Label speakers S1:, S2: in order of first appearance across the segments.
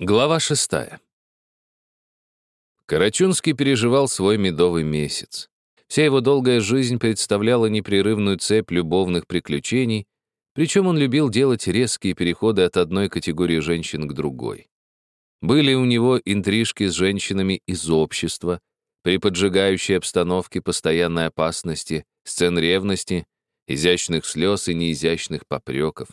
S1: Глава шестая. Карачунский переживал свой медовый месяц. Вся его долгая жизнь представляла непрерывную цепь любовных приключений, причем он любил делать резкие переходы от одной категории женщин к другой. Были у него интрижки с женщинами из общества, при поджигающей обстановке постоянной опасности, сцен ревности, изящных слез и неизящных попреков.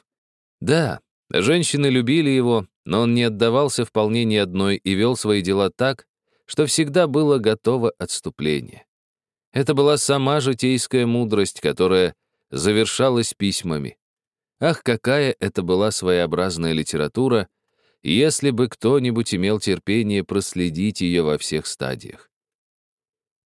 S1: Да, женщины любили его, но он не отдавался вполне ни одной и вел свои дела так, что всегда было готово отступление. Это была сама житейская мудрость, которая завершалась письмами. Ах, какая это была своеобразная литература, если бы кто-нибудь имел терпение проследить ее во всех стадиях.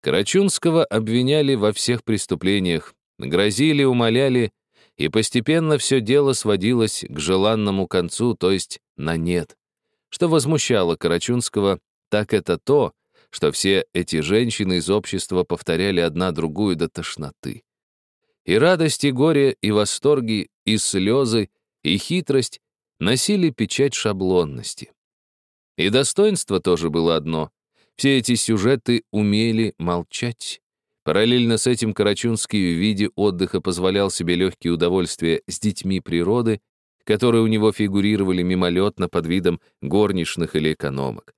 S1: Карачунского обвиняли во всех преступлениях, грозили, умоляли, и постепенно все дело сводилось к желанному концу, то есть на нет. Что возмущало Карачунского, так это то, что все эти женщины из общества повторяли одна другую до тошноты. И радость, и горе, и восторги, и слезы, и хитрость носили печать шаблонности. И достоинство тоже было одно. Все эти сюжеты умели молчать. Параллельно с этим Карачунский в виде отдыха позволял себе легкие удовольствия с детьми природы которые у него фигурировали мимолетно под видом горничных или экономок.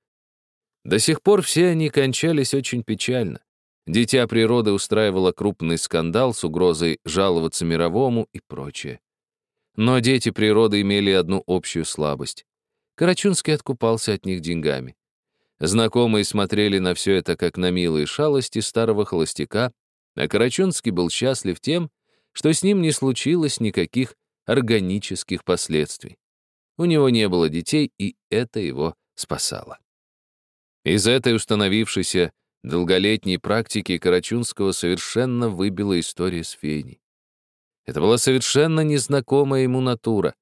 S1: До сих пор все они кончались очень печально. Дитя природы устраивало крупный скандал с угрозой жаловаться мировому и прочее. Но дети природы имели одну общую слабость. Карачунский откупался от них деньгами. Знакомые смотрели на все это как на милые шалости старого холостяка, а Карачунский был счастлив тем, что с ним не случилось никаких органических последствий. У него не было детей, и это его спасало. Из этой установившейся долголетней практики Карачунского совершенно выбила история с Феней. Это была совершенно незнакомая ему натура.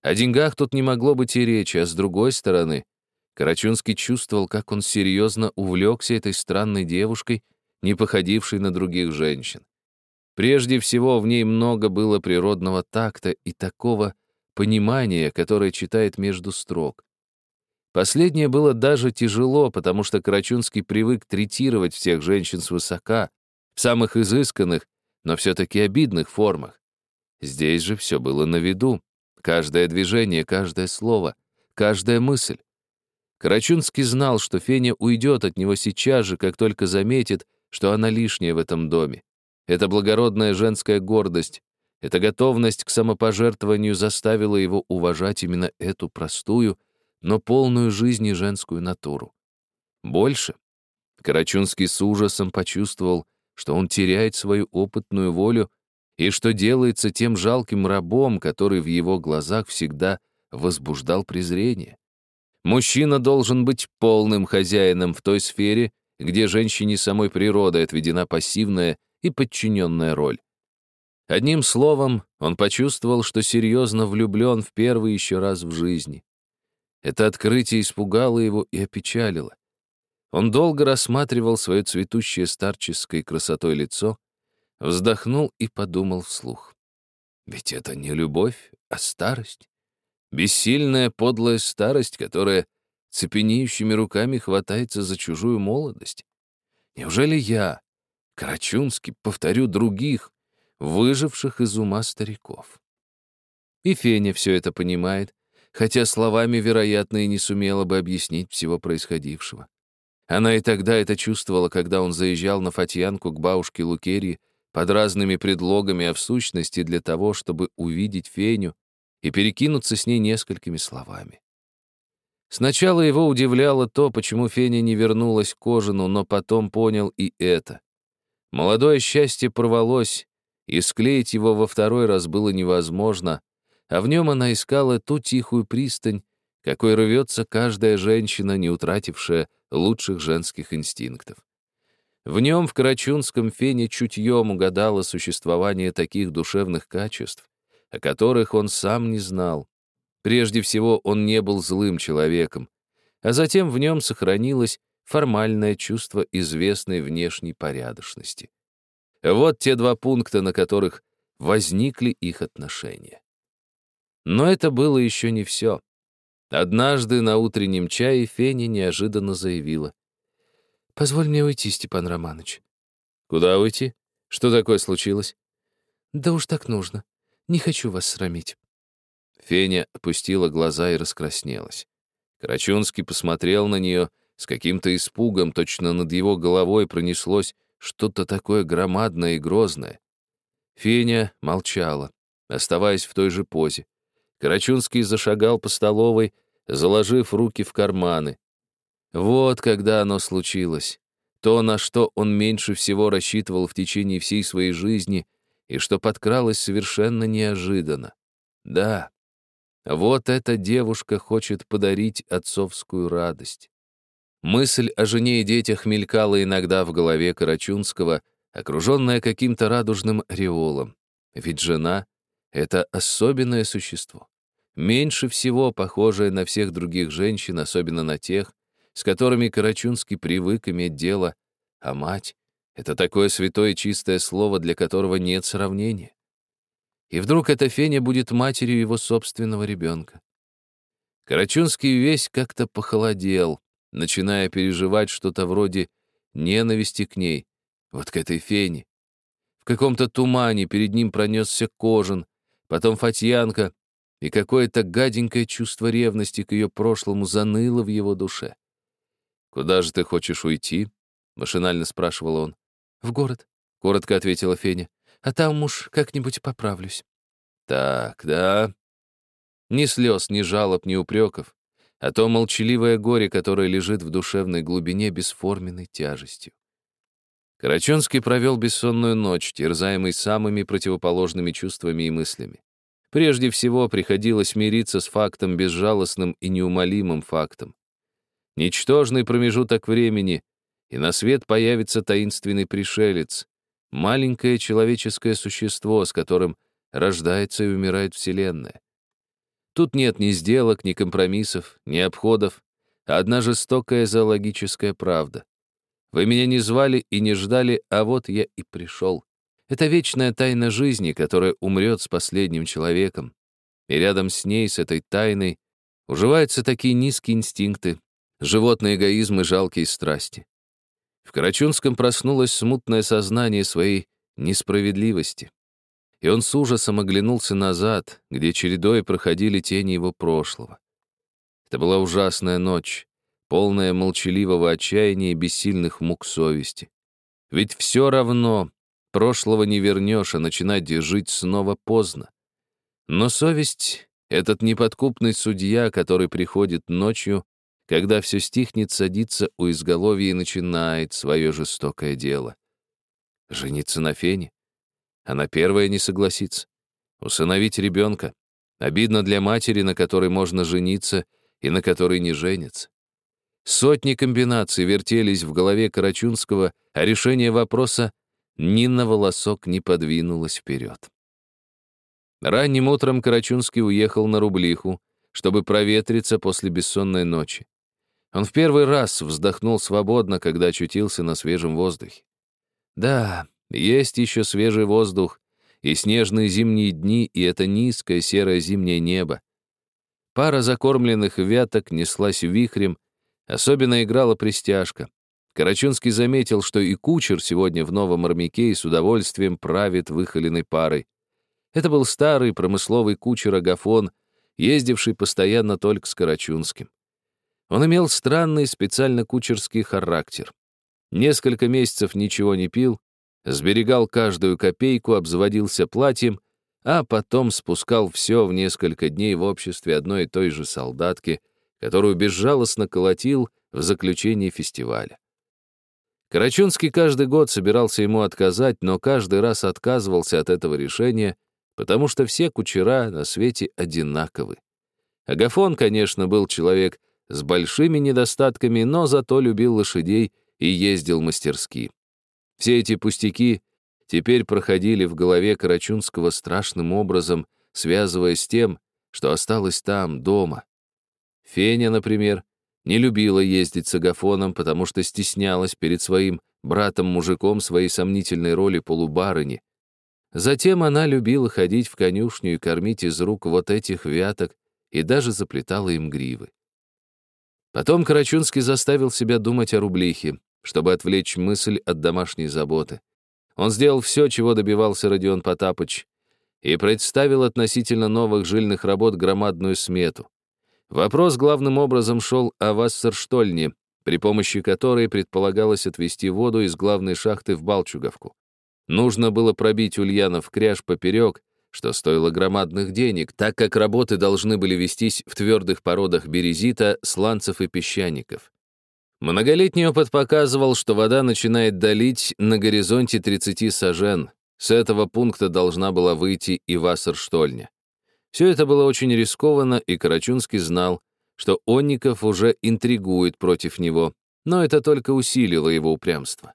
S1: О деньгах тут не могло быть и речи, а с другой стороны, Карачунский чувствовал, как он серьезно увлекся этой странной девушкой, не походившей на других женщин. Прежде всего, в ней много было природного такта и такого понимания, которое читает между строк. Последнее было даже тяжело, потому что Карачунский привык третировать всех женщин свысока, в самых изысканных, но все-таки обидных формах. Здесь же все было на виду. Каждое движение, каждое слово, каждая мысль. Карачунский знал, что Феня уйдет от него сейчас же, как только заметит, что она лишняя в этом доме. Эта благородная женская гордость, эта готовность к самопожертвованию заставила его уважать именно эту простую, но полную жизни женскую натуру. Больше, Карачунский с ужасом почувствовал, что он теряет свою опытную волю и что делается тем жалким рабом, который в его глазах всегда возбуждал презрение. Мужчина должен быть полным хозяином в той сфере, где женщине самой природой отведена пассивная и подчиненная роль. Одним словом, он почувствовал, что серьезно влюблен в первый еще раз в жизни. Это открытие испугало его и опечалило. Он долго рассматривал свое цветущее старческой красотой лицо, вздохнул и подумал вслух. Ведь это не любовь, а старость. Бессильная подлая старость, которая цепенеющими руками хватается за чужую молодость. Неужели я, Карачунский, повторю, других, выживших из ума стариков. И Феня все это понимает, хотя словами, вероятно, и не сумела бы объяснить всего происходившего. Она и тогда это чувствовала, когда он заезжал на Фатьянку к бабушке Лукерии под разными предлогами, а в сущности для того, чтобы увидеть Феню и перекинуться с ней несколькими словами. Сначала его удивляло то, почему Феня не вернулась к Кожину, но потом понял и это. Молодое счастье порвалось, и склеить его во второй раз было невозможно, а в нем она искала ту тихую пристань, какой рвется каждая женщина, не утратившая лучших женских инстинктов. В нем, в Карачунском фене, чутьем угадало существование таких душевных качеств, о которых он сам не знал. Прежде всего, он не был злым человеком, а затем в нем сохранилось формальное чувство известной внешней порядочности. Вот те два пункта, на которых возникли их отношения. Но это было еще не все. Однажды на утреннем чае Феня неожиданно заявила.
S2: «Позволь мне уйти, Степан Романович».
S1: «Куда уйти? Что такое случилось?»
S2: «Да уж так нужно. Не хочу вас срамить».
S1: Феня опустила глаза и раскраснелась. Карачунский посмотрел на нее с каким-то испугом, точно над его головой пронеслось что-то такое громадное и грозное. Феня молчала, оставаясь в той же позе. Карачунский зашагал по столовой, заложив руки в карманы. Вот когда оно случилось. То, на что он меньше всего рассчитывал в течение всей своей жизни и что подкралось совершенно неожиданно. Да, вот эта девушка хочет подарить отцовскую радость. Мысль о жене и детях мелькала иногда в голове Карачунского, окруженная каким-то радужным ореолом. Ведь жена — это особенное существо, меньше всего похожее на всех других женщин, особенно на тех, с которыми Карачунский привык иметь дело, а мать — это такое святое чистое слово, для которого нет сравнения. И вдруг эта Феня будет матерью его собственного ребенка. Карачунский весь как-то похолодел, начиная переживать что-то вроде ненависти к ней, вот к этой Фене. В каком-то тумане перед ним пронесся Кожин, потом Фатьянка, и какое-то гаденькое чувство ревности к ее прошлому заныло в его душе. «Куда же ты хочешь уйти?» — машинально спрашивал он.
S2: «В город», — коротко ответила Феня а там уж как-нибудь поправлюсь.
S1: Так, да. Ни слез, ни жалоб, ни упреков, а то молчаливое горе, которое лежит в душевной глубине бесформенной тяжестью. Карачунский провел бессонную ночь, терзаемый самыми противоположными чувствами и мыслями. Прежде всего, приходилось мириться с фактом безжалостным и неумолимым фактом. Ничтожный промежуток времени, и на свет появится таинственный пришелец, маленькое человеческое существо, с которым рождается и умирает Вселенная. Тут нет ни сделок, ни компромиссов, ни обходов, а одна жестокая зоологическая правда. Вы меня не звали и не ждали, а вот я и пришел. Это вечная тайна жизни, которая умрет с последним человеком. И рядом с ней, с этой тайной, уживаются такие низкие инстинкты, животный эгоизм и жалкие страсти. В Карачунском проснулось смутное сознание своей несправедливости. И он с ужасом оглянулся назад, где чередой проходили тени его прошлого. Это была ужасная ночь, полная молчаливого отчаяния и бессильных мук совести. Ведь все равно прошлого не вернешь, а начинать жить снова поздно. Но совесть — этот неподкупный судья, который приходит ночью когда все стихнет, садится у изголовья и начинает свое жестокое дело. Жениться на Фене? Она первая не согласится. Усыновить ребенка? Обидно для матери, на которой можно жениться и на которой не женится. Сотни комбинаций вертелись в голове Карачунского, а решение вопроса ни на волосок не подвинулось вперед. Ранним утром Карачунский уехал на Рублиху, чтобы проветриться после бессонной ночи. Он в первый раз вздохнул свободно, когда очутился на свежем воздухе. Да, есть еще свежий воздух, и снежные зимние дни, и это низкое серое зимнее небо. Пара закормленных вяток неслась вихрем, особенно играла пристяжка. Карачунский заметил, что и кучер сегодня в новом армяке и с удовольствием правит выхоленной парой. Это был старый промысловый кучер Агафон, ездивший постоянно только с Карачунским. Он имел странный специально кучерский характер. Несколько месяцев ничего не пил, сберегал каждую копейку, обзаводился платьем, а потом спускал все в несколько дней в обществе одной и той же солдатки, которую безжалостно колотил в заключении фестиваля. Карачунский каждый год собирался ему отказать, но каждый раз отказывался от этого решения, потому что все кучера на свете одинаковы. Агафон, конечно, был человек с большими недостатками, но зато любил лошадей и ездил мастерски. Все эти пустяки теперь проходили в голове Карачунского страшным образом, связывая с тем, что осталось там, дома. Феня, например, не любила ездить с агафоном, потому что стеснялась перед своим братом-мужиком своей сомнительной роли полубарыни. Затем она любила ходить в конюшню и кормить из рук вот этих вяток и даже заплетала им гривы. Потом Карачунский заставил себя думать о рублихе, чтобы отвлечь мысль от домашней заботы. Он сделал все, чего добивался Родион Потапыч, и представил относительно новых жильных работ громадную смету. Вопрос главным образом шел о Вассерштольне, при помощи которой предполагалось отвести воду из главной шахты в Балчуговку. Нужно было пробить Ульянов кряж поперек, что стоило громадных денег, так как работы должны были вестись в твердых породах березита, сланцев и песчаников. Многолетний опыт показывал, что вода начинает долить на горизонте 30 сажен. С этого пункта должна была выйти и Вассерштольня. Все это было очень рискованно, и Карачунский знал, что Онников уже интригует против него, но это только усилило его упрямство.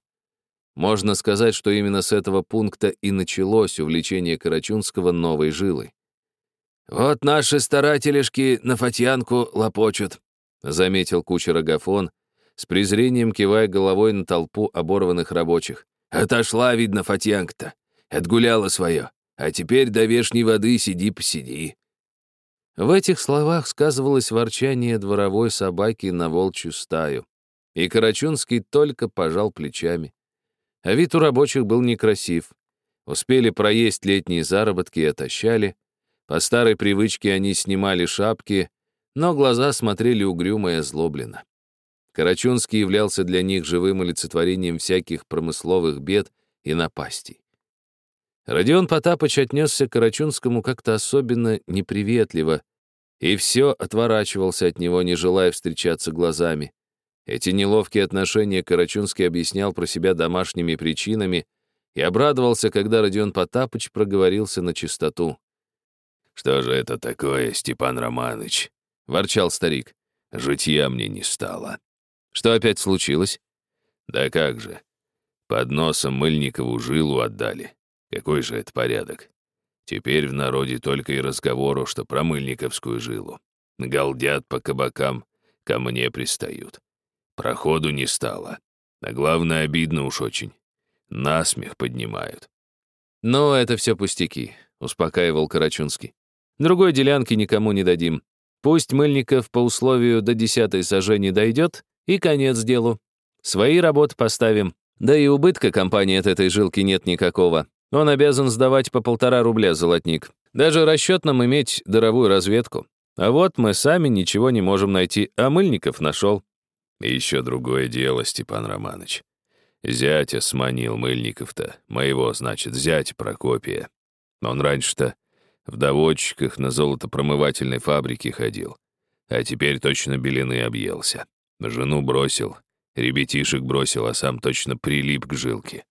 S1: Можно сказать, что именно с этого пункта и началось увлечение Карачунского новой жилой. «Вот наши старателишки на Фатьянку лопочут», — заметил кучер Агафон, с презрением кивая головой на толпу оборванных рабочих. «Отошла, видно, Фатьянка-то. Отгуляла свое. А теперь до вешней воды сиди-посиди». В этих словах сказывалось ворчание дворовой собаки на волчью стаю. И Карачунский только пожал плечами. А вид у рабочих был некрасив. Успели проесть летние заработки и отощали. По старой привычке они снимали шапки, но глаза смотрели угрюмо и озлобленно. Карачунский являлся для них живым олицетворением всяких промысловых бед и напастей. Родион Потапыч отнесся к Карачунскому как-то особенно неприветливо и все отворачивался от него, не желая встречаться глазами. Эти неловкие отношения Карачунский объяснял про себя домашними причинами и обрадовался, когда Родион Потапыч проговорился на чистоту. «Что же это такое, Степан Романович?» — ворчал старик. «Житья мне не стало». «Что опять случилось?» «Да как же. Под носом Мыльникову жилу отдали. Какой же это порядок? Теперь в народе только и разговору, что про Мыльниковскую жилу. Галдят по кабакам, ко мне пристают. Проходу не стало. А главное, обидно уж очень. Насмех поднимают. «Но это все пустяки», — успокаивал Карачунский. «Другой делянки никому не дадим. Пусть Мыльников по условию до десятой сажени дойдет, и конец делу. Свои работы поставим. Да и убытка компании от этой жилки нет никакого. Он обязан сдавать по полтора рубля золотник. Даже расчет нам иметь даровую разведку. А вот мы сами ничего не можем найти, а Мыльников нашел.
S3: И еще другое дело, Степан Романович. Зятя сманил Мыльников-то, моего, значит, зять Прокопия. Он раньше-то в доводчиках на золотопромывательной фабрике ходил, а теперь точно белины объелся. Жену бросил, ребятишек бросил, а сам точно прилип к жилке.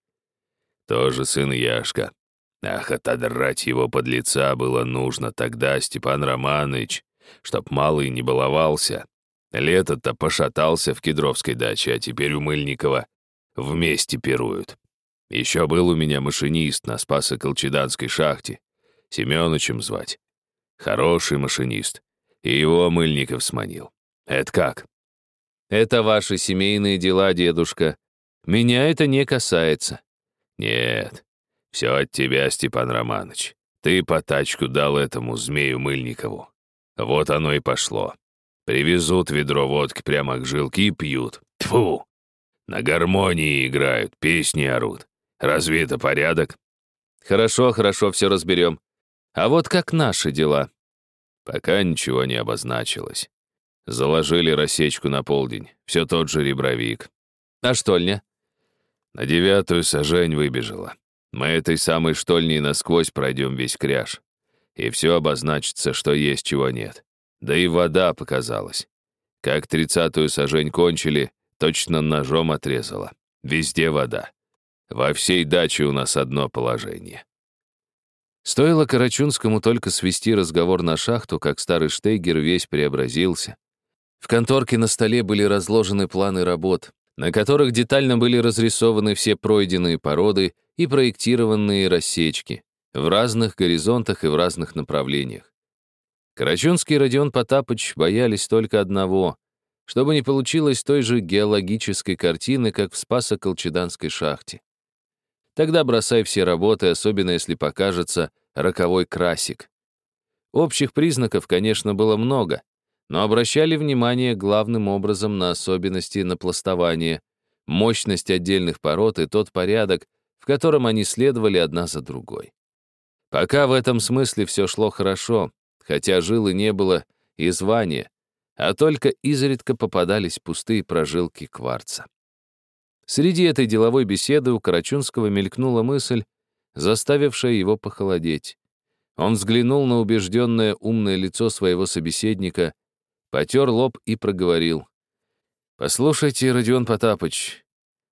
S3: Тоже сын Яшка. Ах, отодрать его под лица было нужно тогда, Степан Романович, чтоб малый не баловался. Лето-то пошатался в Кедровской даче, а теперь у Мыльникова вместе пируют. Еще был у меня машинист на Спасо-Колчеданской шахте. Семёнычем звать. Хороший машинист. И его Мыльников сманил. Это как?
S1: Это ваши семейные дела, дедушка. Меня это не касается.
S3: Нет, все от тебя, Степан Романович. Ты по тачку дал этому змею Мыльникову. Вот оно и пошло. Привезут ведро водки прямо к жилке и пьют. Тфу! На гармонии играют, песни орут. Разве это порядок?
S1: Хорошо, хорошо, все разберем. А вот как наши дела?
S3: Пока ничего не обозначилось. Заложили рассечку на полдень. Все тот же ребровик.
S1: А штольня?
S3: На девятую сажень выбежала. Мы этой самой штольней насквозь пройдем весь кряж. И все обозначится, что есть, чего нет. Да и вода показалась. Как тридцатую сажень кончили, точно ножом отрезала. Везде вода. Во всей даче у нас одно положение.
S1: Стоило Карачунскому только свести разговор на шахту, как старый Штейгер весь преобразился. В конторке на столе были разложены планы работ, на которых детально были разрисованы все пройденные породы и проектированные рассечки в разных горизонтах и в разных направлениях. Карачунский и Родион Потапыч боялись только одного, чтобы не получилось той же геологической картины, как в Спасо-Колчеданской шахте. Тогда бросай все работы, особенно если покажется роковой красик. Общих признаков, конечно, было много, но обращали внимание главным образом на особенности напластования, мощность отдельных пород и тот порядок, в котором они следовали одна за другой. Пока в этом смысле все шло хорошо, хотя жилы не было и звания, а только изредка попадались пустые прожилки кварца. Среди этой деловой беседы у Карачунского мелькнула мысль, заставившая его похолодеть. Он взглянул на убежденное умное лицо своего собеседника, потер лоб и проговорил. «Послушайте, Родион Потапыч,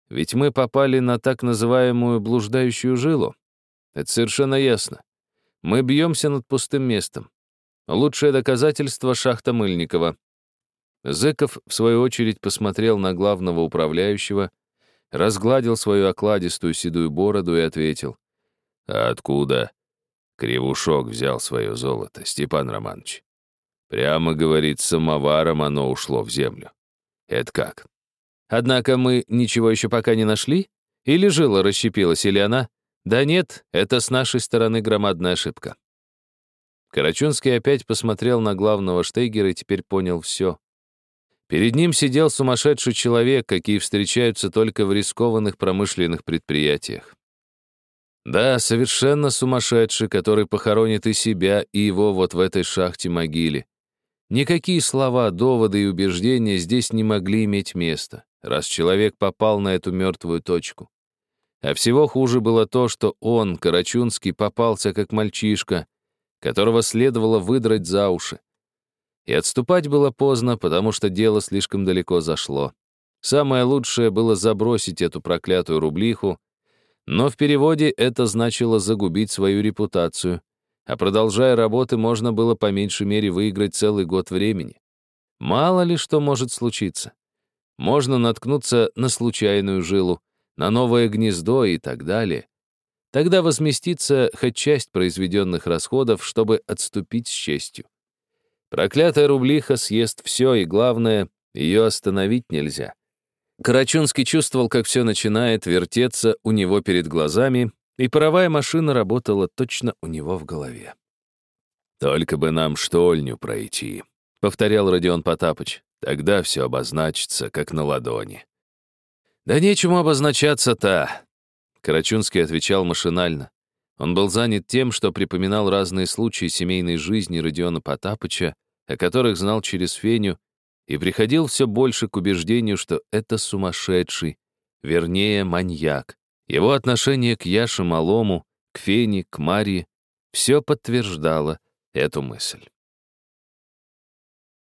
S1: ведь мы попали на так называемую блуждающую жилу. Это совершенно ясно. Мы бьемся над пустым местом. Лучшее доказательство — шахта Мыльникова. Зыков, в свою очередь, посмотрел на главного управляющего, разгладил свою окладистую седую бороду и ответил. «А откуда?» Кривушок взял свое золото, Степан Романович. Прямо, говорит, самоваром оно ушло в землю. Это как? Однако мы ничего еще пока не нашли? Или жила расщепилась, или она? Да нет, это с нашей стороны громадная ошибка. Карачунский опять посмотрел на главного Штейгера и теперь понял все. Перед ним сидел сумасшедший человек, какие встречаются только в рискованных промышленных предприятиях. Да, совершенно сумасшедший, который похоронит и себя, и его вот в этой шахте-могиле. Никакие слова, доводы и убеждения здесь не могли иметь места, раз человек попал на эту мертвую точку. А всего хуже было то, что он, Карачунский, попался как мальчишка, которого следовало выдрать за уши. И отступать было поздно, потому что дело слишком далеко зашло. Самое лучшее было забросить эту проклятую рублиху, но в переводе это значило загубить свою репутацию, а продолжая работы, можно было по меньшей мере выиграть целый год времени. Мало ли что может случиться. Можно наткнуться на случайную жилу, на новое гнездо и так далее. Тогда возместится хоть часть произведенных расходов, чтобы отступить с честью. Проклятая рублиха съест все, и главное, ее остановить нельзя. Карачунский чувствовал, как все начинает вертеться у него перед глазами, и паровая машина работала точно у него в голове. «Только бы нам штольню пройти», — повторял Родион Потапыч. «Тогда все обозначится, как на ладони». «Да нечему обозначаться-то», — Карачунский отвечал машинально. Он был занят тем, что припоминал разные случаи семейной жизни Родиона Потапыча, о которых знал через Феню, и приходил все больше к убеждению, что это сумасшедший, вернее, маньяк. Его отношение к Яше Малому, к Фене, к Марии все подтверждало эту мысль.